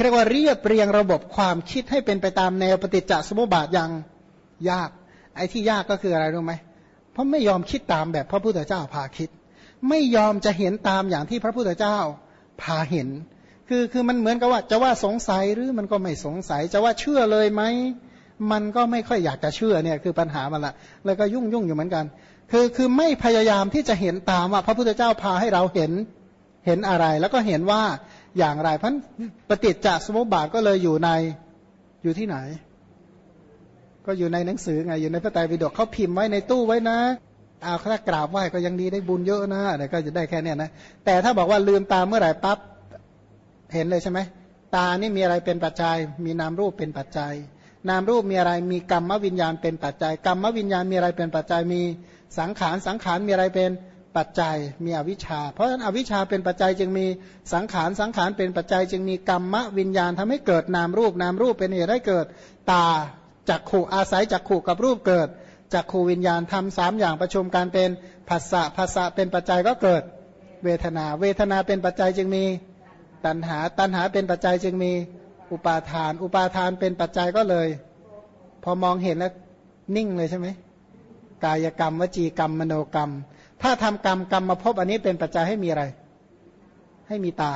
เรียกว่าเรียบเรียงระบบความคิดให้เป็นไปตามแนวปฏิจจสมุปบาทย่างยาก ไอ้ที่ยากก็คืออะไรรู้ไหมเพราะไม่ยอมคิดตามแบบพระพุทธเจ้าพาคิด ไม่ยอมจะเห็นตามอย่างที่พระพุทธเจ้าพาเห็น คือคือมันเหมือนกับว่าจะว่าสงสัยหรือมันก็ไม่สงสัย จะว่าเชื่อเลยไหมมันก็ไม่ค่อยอยากจะเชื่อเนี่ยคือปัญหามันละแล้วก็ยุ่งยุ่งอยู่เหมือนกัน คือคือไม่พยายามที่จะเห็นตามว่าพระพุทธเจ้าพาให้เราเห็นเห็นอะไร แล้วก็เห็นว่า อย่างไรเพราะปฏิจจสมุปบาทก็เลยอยู่ในอยู่ที่ไหน ก็อยู่ในหนังสือไงอยู่ในพระไตรปิฎกเขาพิมพ์ไว้ในตู้ไว้นะเอาถ้ากราบไหว้ก็ยังดีได้บุญเยอะนะแต่ก็จะได้แค่นี้นะแต่ถ้าบอกว่าลืมตาเมื่อไหร่ปั๊บเห็นเลยใช่ไหมตานี่มีอะไรเป็นปัจจัย มีนามรูปเป็นปัจจัย นามรูปมีอะไรมีกรรมวิญญาณเป็นปัจจัย กรรมวิญญาณมีอะไรเป็นปัจจัยมีสังขารสังขารมีอะไรเป็น ปัจจัยมีอวิชชา เพราะฉะนั้นอวิชชาเป็นปัจจัยจึงมีสังขารสังขารเป็นปัจจัย จึงมีกรรมวิญญาณทำให้เกิดนามรูปนามรูปเป็นเหตุให้เกิดตาจักขู่อาศัยจักขู่กับรูปเกิดจักขูวิญญาณทำสามอย่างประชุมกันเป็นภาษะภาษะเป็นปัจจัยก็เกิดเวทนา เวทนาเป็นปัจจัยจึงมีตัณหา ตัณหาเป็นปัจจัยจึงมีอุปาทาน อุปาทานเป็นปัจจัยก็เลย พอมองเห็นแล้วนิ่งเลยใช่ไหมกายกรรมวจีกรรมมโนกรรม ถ้าทำกรรมกรรมมาพบอันนี้เป็นปัจจัยให้มีอะไร ให้มีตา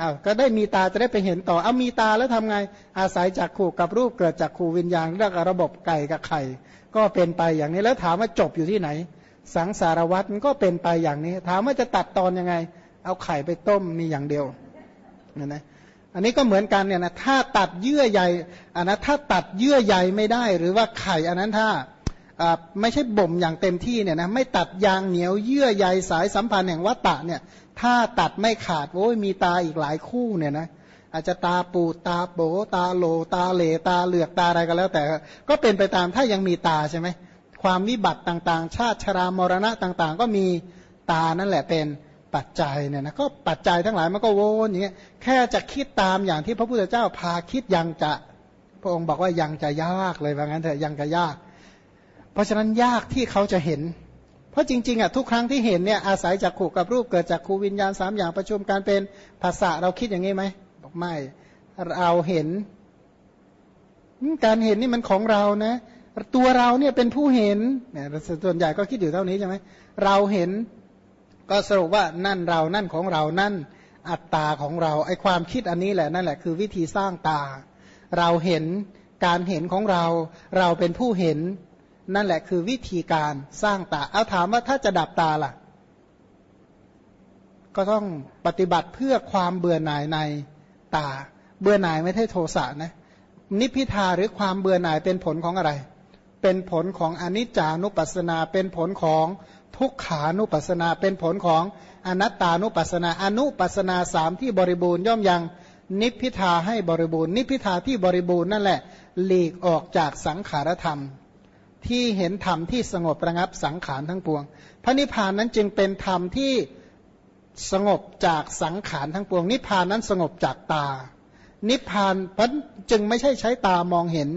อ้าวก็ได้มีตาจะได้ไปเห็นต่อเอามีตาแล้วทำไง อาศัยจากขู่กับรูปเกิดจากขู่วิญญาณเรื่องระบบไก่กับไข่ ก็เป็นไปอย่างนี้แล้วถามว่าจบอยู่ที่ไหน สังสารวัตรมันก็เป็นไปอย่างนี้ ถามว่าจะตัดตอนยังไง เอาไข่ไปต้มมีอย่างเดียวนะนะอันนี้ก็เหมือนกันเนี่ยนะถ้าตัดเยื่อใยอันนั้นถ้าตัดเยื่อใยไม่ได้ หรือว่าไข่อันนั้นถ้า ไม่ใช่บ่มอย่างเต็มที่เนี่ยนะไม่ตัดยางเหนียวเยื่อใยสายสัมพันธ์แห่งวัตตะเนี่ยถ้าตัดไม่ขาดโอ้ยมีตาอีกหลายคู่เนี่ยนะอาจจะตาปูตาโบตาโลตาเหลตาเหลือกตาอะไรก็แล้วแต่ ก็เป็นไปตามถ้ายังมีตาใช่ไหมความวิบัติต่างๆ ชาติชรามรณะต่างๆ ก็มีตานั่นแหละเป็นปัจจัยเนี่ยนะก็ปัจจัยทั้งหลายมันก็วนอย่างเงี้ยแค่จะคิดตามอย่างที่พระพุทธเจ้าพาคิดยังจะ พระองค์บอกว่ายังจะยากเลยว่างั้นเถอะยังจะยาก เพราะฉะนั้นยากที่เขาจะเห็น เพราะจริงๆอะทุกครั้งที่เห็นเนี่ยอาศัยจากขู่กับรูปเกิดจากขูวิญญาณสามอย่างประชุมการเป็นภาษาเราคิดอย่างนี้ไหมบอกไม่เราเห็น การเห็นนี่มันของเรานะ ตัวเราเนี่ยเป็นผู้เห็นเนี่ยส่วนใหญ่ก็คิดอยู่เท่านี้ใช่ไหมเราเห็นก็สรุปว่านั่นเรานั่นของเรานั่นอัตตาของเราไอความคิดอันนี้แหละนั่นแหละคือวิธีสร้างตา เราเห็นการเห็นของเรา เราเป็นผู้เห็น นั่นแหละคือวิธีการสร้างตา เอาถามว่าถ้าจะดับตาล่ะ ก็ต้องปฏิบัติเพื่อความเบื่อหน่ายในตา เบื่อหน่ายไม่ใช่โทสะนะ นิพิทาหรือความเบื่อหน่ายเป็นผลของอะไร เป็นผลของอนิจจานุปัสสนา เป็นผลของทุกขานุปัสสนา เป็นผลของอนัตตานุปัสสนา อนุปัสสนาสามที่บริบูรณ์ย่อมยังนิพพิทาให้บริบูรณ์ นิพิทาที่บริบูรณ์นั่นแหละหลีกออกจากสังขารธรรม ที่เห็นธรรมที่สงบระงับสังขารทั้งปวง พระนิพพานนั้นจึงเป็นธรรมที่สงบจากสังขารทั้งปวง นิพพานนั้นสงบจากตา นิพพานพันจึงไม่ใช่ใช้ตามองเห็น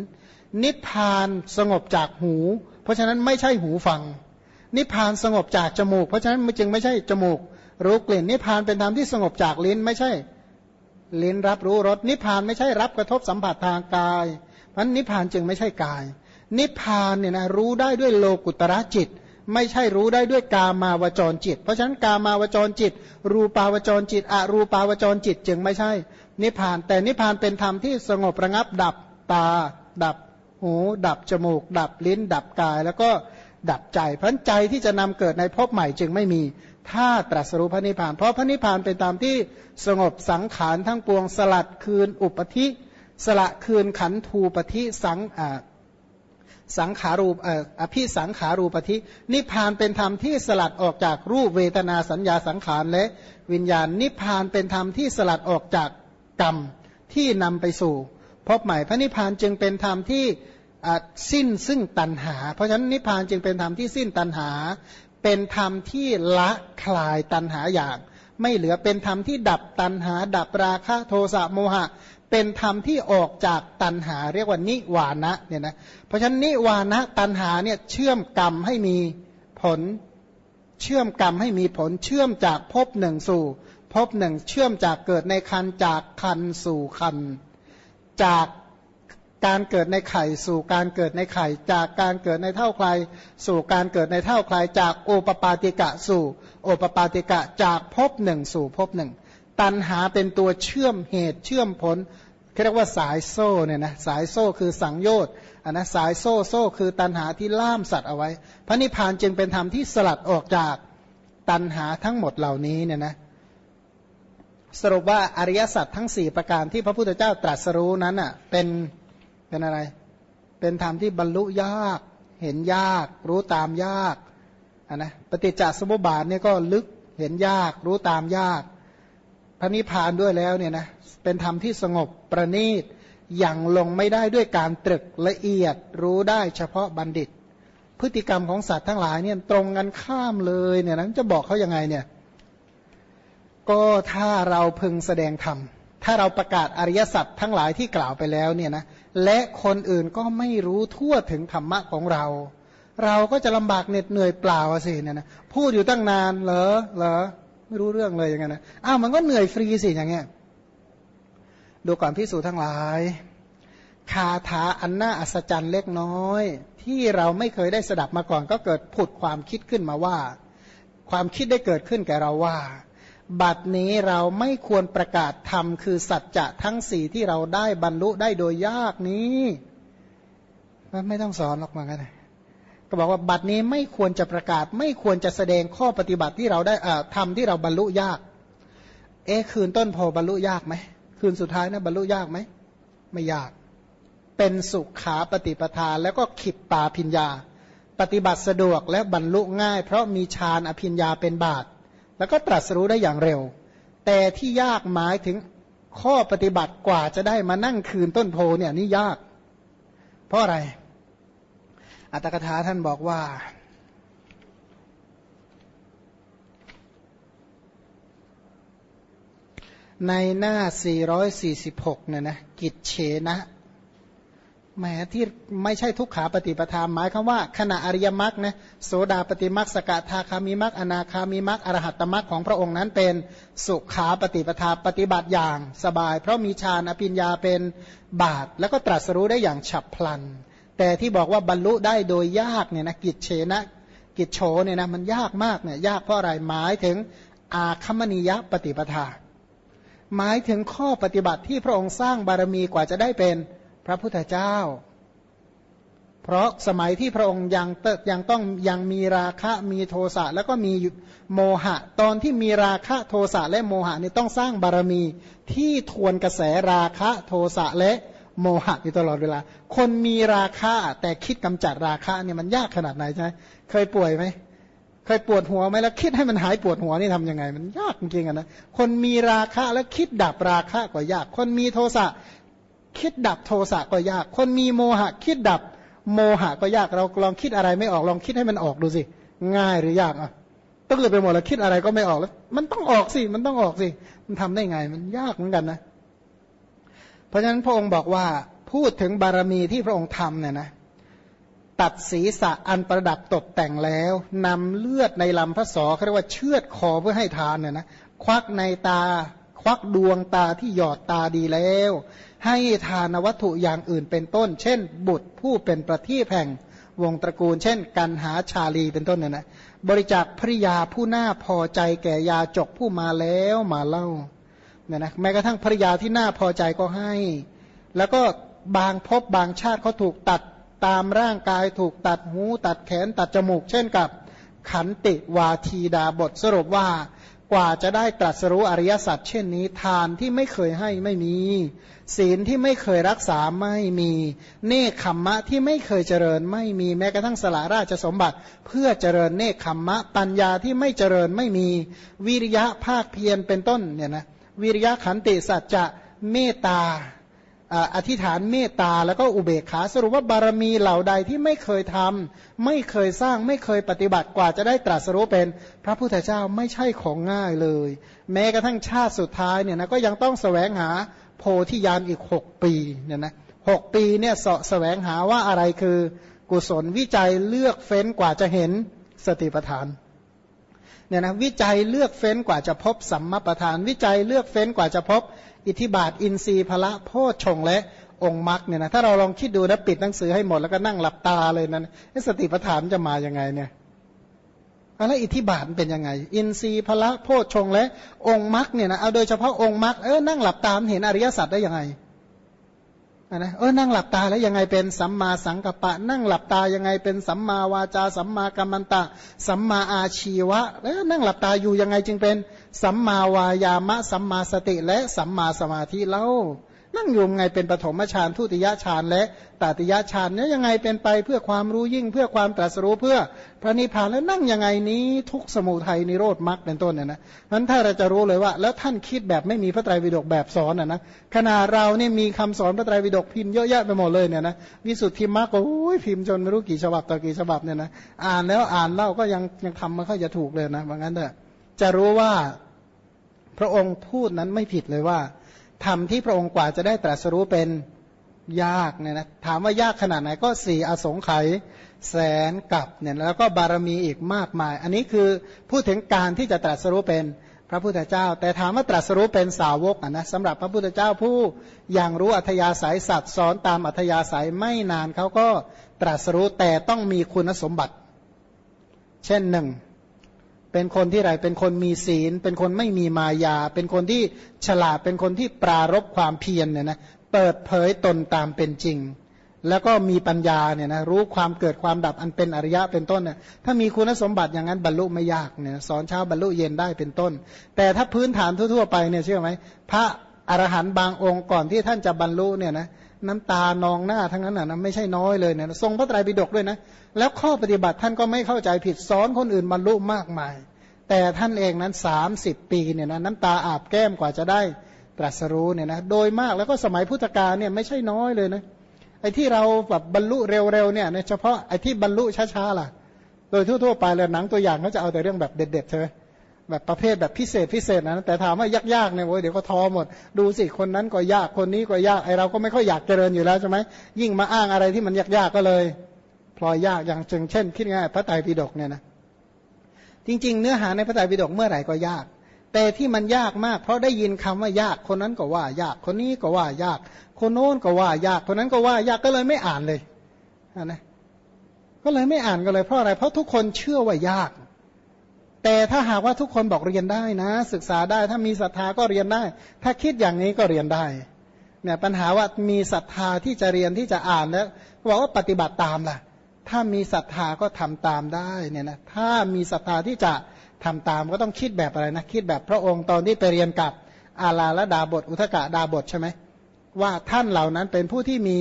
นิพพานสงบจากหู เพราะฉะนั้นไม่ใช่หูฟัง นิพพานสงบจากจมูก เพราะฉะนั้นจึงไม่ใช่จมูก รู้กลิ่น นิพพานเป็นธรรมที่สงบจากลิ้นไม่ใช่ ลิ้นรับรู้รสนิพพานไม่ใช่รับกระทบสัมผัสทางกายเพราะนิพพานจึงไม่ใช่กาย นิพพานเนี่ยนะรู้ได้ด้วยโลกุตระจิต ไม่ใช่รู้ได้ด้วยกามาวจรจิต เพราะฉะนั้นกามาวจรจิต รูปาวจรจิต อรูปาวจรจิต จึงไม่ใช่ นิพพาน แต่นิพพานเป็นธรรมที่สงบระงับดับตา ดับหูดับจมูก ดับลิ้น ดับกาย แล้วก็ดับใจพันใจที่จะนำเกิดในภพใหม่จึงไม่มีถ้าตรัสรู้พระนิพพาน เพราะพระนิพพานเป็นตามที่สงบสังขารทั้งปวงสลัดคืนอุปธิ สละคืนขันธูปธิสังอ่า สังขารูปอภิสังขารูปธินิพพานเป็นธรรมที่สลัดออกจากรูปเวทนาสัญญาสังขารและวิญญาณ นิพพานเป็นธรรมที่สลัดออกจากกรรมที่นำไปสู่พบใหม่พระนิพพานจึงเป็นธรรมที่สิ้นซึ่งตัณหา เพราะฉะนั้นนิพพานจึงเป็นธรรมที่สิ้นตัณหา เป็นธรรมที่ละคลายตัณหาอย่าง ไม่เหลือเป็นธรรมที่ดับตัณหา ดับราคะโทสะโมหะ เป็นธรรมที่ออกจากตันหาเรียกว่านิวานะเนี่ยนะเพราะฉะนั้นนิวานะตันหาเนี่ยเชื่อมกรรมให้มีผล เชื่อมกรรมให้มีผลเชื่อมจากภพหนึ่งสู่ภพหนึ่งเชื่อมจากเกิดในคันจากคันสู่คัน จากการเกิดในไข่สู่การเกิดในไข่ จากการเกิดในเท่าใคร สู่การเกิดในเท่าใคร จากโอปปาติกะสู่โอปปาติกะจากภพหนึ่งสู่ภพหนึ่งตันหาเป็นตัวเชื่อมเหตุเชื่อมผล เรียกว่าสายโซ่เนี่ยนะสายโซ่คือสังโยชน์อันนะสายโซ่โซ่คือตันหาที่ล่ามสัตว์เอาไว้ พระนิพพานจึงเป็นธรรมที่สลัดออกจากตันหาทั้งหมดเหล่านี้เนี่ยนะสรุปว่าอริยสัจทั้งสี่ประการที่พระพุทธเจ้าตรัสรู้นั้นอะเป็นเป็นอะไร เป็นธรรมที่บรรลุยาก เห็นยาก รู้ตามยากอันนะปฏิจจสมุปบาทเนี่ยก็ลึกเห็นยาก รู้ตามยาก ระนิพพานด้วยแล้วเนี่ยนะเป็นธรรมที่สงบประณีตอย่างลงไม่ได้ด้วยการตรึกละเอียดรู้ได้เฉพาะบัณฑิต พฤติกรรมของสัตว์ทั้งหลายเนี่ยตรงกันข้ามเลยเนี่ยนั้นจะบอกเขายังไงเนี่ยก็ถ้าเราพึงแสดงธรรมถ้าเราประกาศอริยสัจทั้งหลายที่กล่าวไปแล้วเนี่ยนะและคนอื่นก็ไม่รู้ทั่วถึงธรรมะของเรา เราก็จะลำบากเหน็ดเหนื่อยเปล่าสิเนี่ยนะพูดอยู่ตั้งนานเหรอเหรอ ไม่รู้เรื่องเลยอย่างเงี้ยนะอ้าวมันก็เหนื่อยฟรีสิอย่างเงี้ยดูก่อนพิสูจทั้งหลาย คาถาอันน่าอัศจรรย์เล็กน้อย ที่เราไม่เคยได้สดับมาก่อน ก็เกิดผุดความคิดขึ้นมาว่า ความคิดได้เกิดขึ้นแก่เราว่า บัดนี้เราไม่ควรประกาศธรรมคือสัจจะทั้งสี่ที่เราได้บรรลุได้โดยยากนี้ ไม่ต้องสอนหรอกมากัน ก็บอกว่าบัดนี้ไม่ควรจะประกาศ ไม่ควรจะแสดงข้อปฏิบัติที่เราได้ทำที่เราบรรลุยาก เอ๊คืนต้นโพบรรลุยากไหมคืนสุดท้ายนะบรรลุยากไหมไม่ยาก เป็นสุขาปฏิปทาแล้วก็ขิดตาพิญญา ปฏิบัติสะดวกและบรรลุง่าย เพราะมีฌานอภิญญาเป็นบาตแล้วก็ตรัสรู้ได้อย่างเร็ว แต่ที่ยากหมายถึงข้อปฏิบัติกว่าจะได้มานั่งคืนต้นโพเนี่ยนี่ยาก เพราะอะไร อัตถกถาท่านบอกว่า ในหน้า 446 เนี่ยนะกิจเฉนะแหมที่ไม่ใช่ทุกขาปฏิปทาหมายคำว่า ขณะอริยมรรคนะโสดาปฏิมรรคสกทาคามิมรรคอนาคามิมรรคอรหัตตมรรคของพระองค์นั้นเป็นสุขาปฏิปทาปฏิบัติอย่างสบาย เพราะมีฌานอภิญญาเป็นบาท แล้วก็ตรัสรู้ได้อย่างฉับพลัน แต่ที่บอกว่าบรรลุได้โดยยากเนี่ยนะกิจเชนะกิจโฉเนี่ยนะมันยากมากเนี่ยยากเพราะอะไรหมายถึงอาคมนิยปฏิปทา หมายถึงข้อปฏิบัติที่พระองค์สร้างบารมีกว่าจะได้เป็นพระพุทธเจ้า เพราะสมัยที่พระองค์ยังเติยังต้องยังมีราคะมีโทสะแล้วก็มีโมหะ ตอนที่มีราคะโทสะและโมหะนี่ต้องสร้างบารมีที่ทวนกระแสราคะโทสะและโโมหะอยู่ตลอดเวลา คนมีราคะแต่คิดกำจัดราคะเนี่ยมันยากขนาดไหนใช่ไหมเคยป่วยไหมเคยปวดหัวไหมแล้วคิดให้มันหายปวดหัวนี่ทํำยังไง มันยากจริงๆนะคนมีราคะแล้วคิดดับราคะกว่ายาก คนมีโทสะคิดดับโทสะก็ยาก คนมีโมหะ คิดดับโมหะก็ยากเราลองคิดอะไรไม่ออกลองคิดให้มันออกดูสิ ง่ายหรือยากอะต้องเลยไปหมดแล้วคิดอะไรก็ไม่ออกแล้ว มันต้องออกสิมันต้องออกสิมันทำได้ไง มันยากเหมือนกันนะ เพราะฉะนั้นพระองค์บอกว่าพูดถึงบารมีที่พระองค์ทำเนี่ยนะตัดศีรษะอันประดับตกแต่งแล้วนำเลือดในลำพระสอเขาเรียกว่าเชือดคอเพื่อให้ทานเนี่ยนะควักในตา ควักดวงตาที่หยอดตาดีแล้ว ให้ทานวัตถุอย่างอื่นเป็นต้น เช่น บุตรผู้เป็นประทีปแห่งวงตระกูล เช่น กันหาชาลีเป็นต้นเนี่ยนะบริจาคภริยาผู้น่าพอใจแก่ยาจกผู้มาแล้วมาเล่า เนี่ยนะแม้กระทั่งภริยาที่น่าพอใจก็ให้ แล้วก็บางพบบางชาติเขาถูกตัดตามร่างกายถูกตัดหู ตัดแขนตัดจมูก เช่นกับขันติวาทีดาบทสรุปว่ากว่าจะได้ตรัสรู้อริยสัจเช่นนี้ทานที่ไม่เคยให้ไม่มี ศีลที่ไม่เคยรักษาไม่มีเนคขมมะที่ไม่เคยเจริญไม่มีแม้กระทั่งสละราชสมบัติ เพื่อเจริญเนคขมมะปัญญาที่ไม่เจริญไม่มีวิริยะภาคเพียรเป็นต้นเนี่ยนะ วิริยะขันติสัจจะเมตตาอธิษฐานเมตตาแล้วก็อุเบกขาสรุปว่าบารมีเหล่าใดที่ไม่เคยทำไม่เคยสร้างไม่เคยปฏิบัติกว่าจะได้ตรัสรู้เป็นพระพุทธเจ้าไม่ใช่ของง่ายเลย แม้กระทั่งชาติสุดท้ายเนี่ยนะก็ยังต้องแสวงหาโพธิญาณอีกหกปีเนี่ยนะหกปีเนี่ยสแสวงหาว่าอะไรคือ กุศลวิจัยเลือกเฟ้นกว่าจะเห็นสติปัฏฐาน เนี่ยนะวิจัยเลือกเฟ้นกว่าจะพบสัมมาประธาน วิจัยเลือกเฟ้นกว่าจะพบ อิทธิบาทอินทรีย์พละโพชฌงและองค์มรรคเนี่ยนะถ้าเราลองคิดดูนะปิดหนังสือให้หมดแล้วก็นั่งหลับตาเลยนั้นสติปัฏฐานจะมาอย่างไงเนี่ยแล้วอิทธิบาทเป็นยังไง อินทรีย์พละโพชฌงและองค์มรรคเนี่ยนะเอาโดยเฉพาะองค์มรรคเออนั่งหลับตามเห็นอริยสัจได้ยังไง นะเออนั่งหลับตาแล้วยังไงเป็นสัมมาสังกัปปะ นั่งหลับตายังไงเป็นสัมมาวาจา สัมมากัมมันตะ สัมมาอาชีวะแล้วนั่งหลับตาอยู่ยังไงจึงเป็นสัมมาวายามะ สัมมาสติและสัมมาสมาธิเล่า นั่งอยู่ไงเป็นปฐมฌานทุติยฌานและตติยฌานเนี่ยยังไงเป็นไปเพื่อความรู้ยิ่งเพื่อความตรัสรู้เพื่อพระนิพพานแล้วนั่งยังไงนี้ทุกสมุทัยนิโรธมรรคเป็นต้นเนี่ยนะนั้นถ้าเราจะรู้เลยว่า แล้วท่านคิดแบบไม่มีพระไตรปิฎกแบบสอนอะนะขณะเราเนี่ยมีคำสอนพระไตรปิฎกพิมพ์เยอะแยะไปหมดเลยเนี่ยนะวิสุทธิมรรคโอ้ยพิมพ์จนไม่รู้กี่ฉบับต่อกี่ฉบับเนี่ยนะอ่านแล้วอ่านเล่าก็ยังยังทำม่ค่อยจะถูกเลยนะว่างั้นเถอะจะรู้ว่าพระองค์พูดนั้นไม่ผิดเลยว่า ธรรมที่พระองค์กว่าจะได้ตรัสรู้เป็นยากเนี่ยนะถามว่ายากขนาดไหนก็สี่อสงไขยแสนกับเนี่ยแล้วก็บารมีอีกมากมาย อันนี้คือพูดถึงการที่จะตรัสรู้เป็นพระพุทธเจ้า แต่ถามว่าตรัสรู้เป็นสาวกนะสำหรับพระพุทธเจ้าผู้ยังรู้อัธยาศัยสัตว์สอนตามอัธยาศัยไม่นานเขาก็ตรัสรู้แต่ต้องมีคุณสมบัติ เช่นหนึ่ง เป็นคนที่ไรเป็นคนมีศีล เป็นคนไม่มีมายา เป็นคนที่ฉลาดเป็นคนที่ปรารบความเพียรเนี่ยนะเปิดเผยตนตามเป็นจริง แล้วก็มีปัญญาเนี่ยนะรู้ความเกิดความดับอันเป็นอริยะเป็นต้นเนี่ยถ้ามีคุณสมบัติอย่างนั้นบรรลุไม่ยากเนี่ยสอนเช้าบรรลุเย็นได้เป็นต้น แต่ถ้าพื้นฐานทั่วๆไปเนี่ยเชื่อไหมพระอรหันต์บางองค์ก่อนที่ท่านจะบรรลุเนี่ยนะ น้ำตานองหน้าทั้งนั้นนะไม่ใช่น้อยเลยเนี่ยทรงพระไตรปิฎกด้วยนะ แล้วข้อปฏิบัติท่านก็ไม่เข้าใจผิดสอนคนอื่นบรรลุมากมาย แต่ท่านเองนั้นสามสิบปีเนี่ยนะน้ำตาอาบแก้มกว่าจะได้ตรัสรู้เนี่ยนะโดยมากแล้วก็สมัยพุทธกาลเนี่ยไม่ใช่น้อยเลยนะไอ้ที่เราแบบบรรลุเร็วๆเนี่ยเฉพาะไอ้ที่บรรลุช้าๆล่ะ โดยทั่วๆไปเลยหนังตัวอย่างเขาจะเอาแต่เรื่องแบบเด็ดๆใช่ไหม แบบประเภทแบบพิเศษพิเศษนะแต่ถามว่ายากๆเนี่ยโอ้ยเดี๋ยวก็ท้อหมด ดูสิคนนั้นก็ยากคนนี้ก็ยากไอเราก็ไม่ค่อยอยากเจริญอยู่แล้วใช่ไหมยิ่งมาอ้างอะไรที่มันยากๆก็เลยพลอยยากอย่างเช่นคิดง่ายพระไตรปิฎกเนี่ยนะจริง ๆ เนื้อหาในพระไตรปิฎกเมื่อไหร่ก็ยาก แต่ที่มันยากมาก เพราะได้ยินคำว่ายากคนนั้นก็ว่ายาก คนนี้ก็ว่ายาก คนโน้นก็ว่ายาก คนนั้นก็ว่ายากก็เลยไม่อ่านเลยนะก็เลยไม่อ่านกันเลยเพราะอะไรเพราะทุกคนเชื่อว่ายาก แต่ถ้าหากว่าทุกคนบอกเรียนได้นะ ศึกษาได้ถ้ามีศรัทธาก็เรียนได้ ถ้าคิดอย่างนี้ก็เรียนได้เนี่ยปัญหาว่ามีศรัทธาที่จะเรียนที่จะอ่านแล้วบอกว่าปฏิบัติตามล่ะ ถ้ามีศรัทธาก็ทำตามได้เนี่ยนะถ้ามีศรัทธาที่จะทำตามก็ต้องคิดแบบอะไรนะคิดแบบพระองค์ตอนที่ไปเรียนกับอาลาละดาบท อุทกะดาบทใช่ไหมว่าท่านเหล่านั้นเป็นผู้ที่มี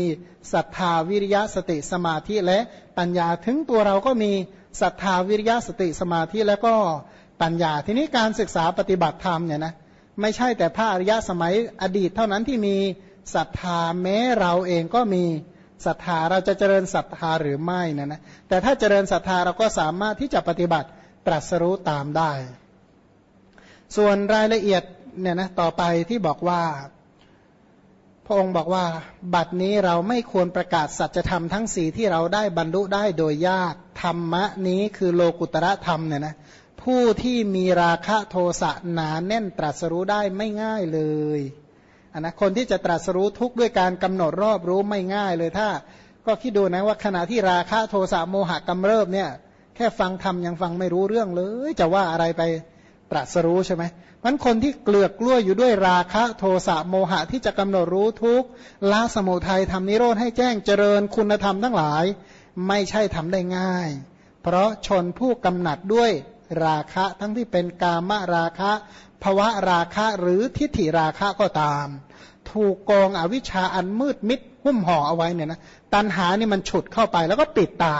ศรัทธาวิริยะสติสมาธิและปัญญาถึงตัวเราก็มี ศรัทธาวิริยะสติสมาธิแล้วก็ปัญญา ทีนี้การศึกษาปฏิบัติธรรมเนี่ยนะไม่ใช่แต่พระอริยะสมัยอดีตเท่านั้นที่มีศรัทธาแม้เราเองก็มีศรัทธาเราจะเจริญศรัทธาหรือไม่นะนะแต่ถ้าเจริญศรัทธาเราก็สามารถที่จะปฏิบัติตรัสรู้ตามได้ ส่วนรายละเอียดเนี่ยนะต่อไปที่บอกว่า พระองค์บอกว่า บัดนี้เราไม่ควรประกาศสัจธรรมทั้งสี่ที่เราได้บรรลุได้โดยยากธรรมะนี้คือโลกุตระธรรมเนี่ยนะผู้ที่มีราคะโทสะหนาแน่นตรัสรู้ได้ไม่ง่ายเลยอันนะคนที่จะตรัสรู้ทุกข์ด้วยการกำหนดรอบรู้ไม่ง่ายเลยถ้า ก็คิดดูนะว่าขณะที่ราคะโทสะโมหะกำเริบเนี่ย แค่ฟังธรรมยังฟังไม่รู้เรื่องเลย จะว่าอะไรไปตรัสรู้ใช่ไหม มันคนที่เกลือกกล้วอยู่ด้วยราคะโทสะโมหะที่จะกำหนดรู้ทุกละสมุทัยทำนิโรธให้แจ้งเจริญคุณธรรมทั้งหลาย ไม่ใช่ทำได้ง่าย เพราะชนผู้กำหนัดด้วยราคะทั้งที่เป็นกามราคะภวะราคะหรือทิฏฐิราคะก็ตาม ถูกกองอวิชชาอันมืดมิดหุ้มห่อเอาไว้เนี่ยนะตันหานี่มันฉุดเข้าไปแล้วก็ปิดตา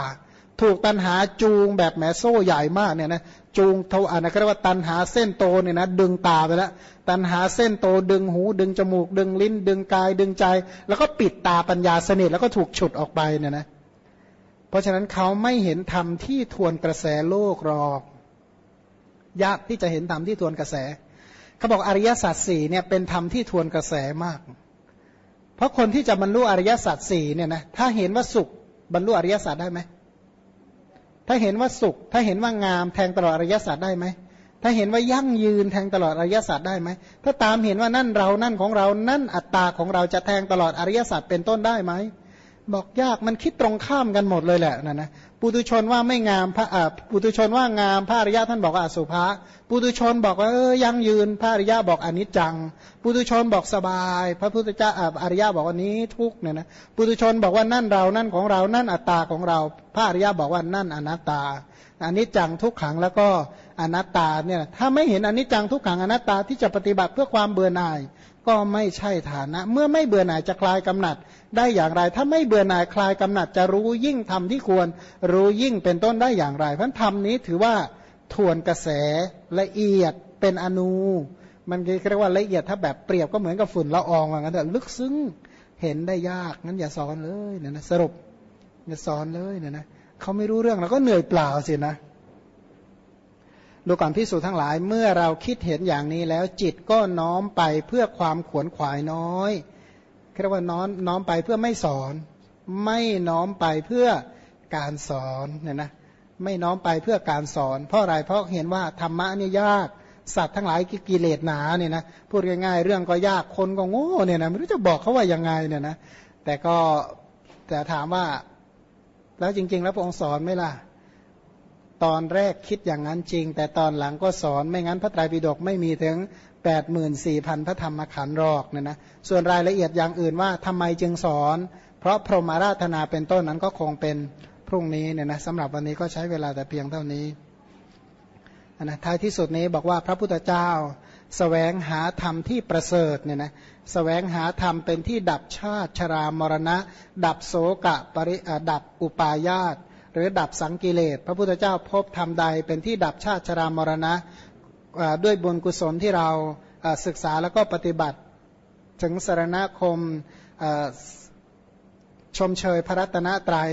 ถูกตันหาจูงแบบแหมโซ่ใหญ่มากเนี่ยนะจูงเท่าอันนั้นเรียกว่าตันหาเส้นโตเนี่ยนะดึงตาไปแล้วตันหาเส้นโตดึงหู ดึงจมูก ดึงลิ้น ดึงกาย ดึงใจ แล้วก็ปิดตาปัญญาสนิทแล้วก็ถูกฉุดออกไปเนี่ยนะเพราะฉะนั้นเขาไม่เห็นธรรมที่ทวนกระแสโลกหรอกยากที่จะเห็นธรรมที่ทวนกระแสเขาบอกอริยสัจสี่เนี่ยเป็นธรรมที่ทวนกระแสมาก เพราะคนที่จะบรรลุอริยสัจสี่เนี่ยนะถ้าเห็นว่าสุขบรรลุอริยสัจได้ไหม ถ้าเห็นว่าสุข ถ้าเห็นว่างามแทงตลอดอริยสัจได้ไหม ถ้าเห็นว่ายั่งยืนแทงตลอดอริยสัจได้ไหม ถ้าตามเห็นว่านั่นเรา นั่นของเรา นั่นอัตตาของเราจะแทงตลอดอริยสัจเป็นต้นได้ไหม บอกยากมันคิดตรงข้ามกันหมดเลยแหละนะนะ ปุตุชนว่าไม่งามพระอ่าปุตุชนว่างามพระอริยะท่านบอกว่าอสุภะปุตุชนบอกว่าเออยังยืนพระอริยะบอกอนิจจัง ปุตุชนบอกสบาย พระพุทธเจ้าอริยะบอกว่านี้ทุกเนี่ยนะปุตุชนบอกว่านั่นเรานั่นของเรานั่นอัตตาของเรา พระอริยะบอกว่านั่นอนัตตาอนิจจังทุกขังแล้วก็อนัตตาเนี่ยถ้าไม่เห็นอนิจจังทุกขังอนัตตาที่จะปฏิบัติเพื่อความเบื่อหน่าย ก็ไม่ใช่ฐานะ เมื่อไม่เบื่อหน่ายจะคลายกำหนัด ได้อย่างไร ถ้าไม่เบื่อหน่ายคลายกำหนัด จะรู้ยิ่งทำที่ควร รู้ยิ่งเป็นต้นได้อย่างไรเพราะธรรมนี้ถือว่าทวนกระแสละเอียดเป็นอนูมันเรียกว่าละเอียดถ้าแบบเปรียบก็เหมือนกับฝุ่นละอองว่างั้นแต่ลึกซึ้งเห็นได้ยากงั้นอย่าสอนเลยนี่ยนะสรุปอย่าสอนเลยนี่ยนะเขาไม่รู้เรื่องเราก็เหนื่อยเปล่าสินะ ดูก่อนพิสูจทั้งหลายเมื่อเราคิดเห็นอย่างนี้แล้วจิตก็น้อมไปเพื่อความขวนขวายน้อยเรียกว่าน้อมน้อมไปเพื่อไม่สอน ไม่น้อมไปเพื่อการสอนเนี่ยนะไม่น้อมไปเพื่อการสอน เพราะอะไรเพราะเห็นว่าธรรมะนี่ยากสัตว์ทั้งหลายกิเลสหนาเนี่ยนะพูดง่ายๆเรื่องก็ยากคนก็โง่เนี่ยนะไม่รู้จะบอกเขาว่ายังไงเนี่ยนะแต่ก็แต่ถามว่า แล้วจริง ๆ แล้วพระองค์สอนไหมล่ะ ตอนแรกคิดอย่างนั้นจริง แต่ตอนหลังก็สอนไม่งั้นพระไตรปิฎกไม่มีถึง 8 4 0 0 0 พระธรรมขันธ์รอกเนี่ยนะส่วนรายละเอียดอย่างอื่นว่าทำไมจึงสอน เพราะพรหมาราธนาเป็นต้นนั้นก็คงเป็นพรุ่งนี้เนี่ยนะสำหรับวันนี้ก็ใช้เวลาแต่เพียงเท่านี้นะท้ายที่สุดนี้บอกว่าพระพุทธเจ้าสแสวงหาธรรมที่ประเสริฐเนี่ยนะสแสวงหาธรรมเป็นที่ดับชาติชรามรณะ ดับโสกะปริดับอุปาญาต หรือดับสังกิเลส พระพุทธเจ้าพบธรรมใด เป็นที่ดับชาติชรามรณะด้วยบุญกุศลที่เราศึกษาแล้วก็ปฏิบัติ ถึงสารณคมชมเชยพระรัตนตรัย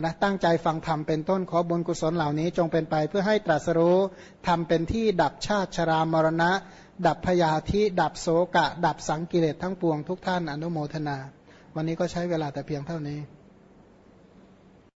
นะตั้งใจฟังธรรมเป็นต้นขอบุญกุศลเหล่านี้จงเป็นไปเพื่อให้ตรัสรู้ทำเป็นที่ดับชาติชรามรณะ ดับพยาธิดับโสกะ ดับสังกิเลสทั้งปวงทุกท่านอนุโมทนา วันนี้ก็ใช้เวลาแต่เพียงเท่านี้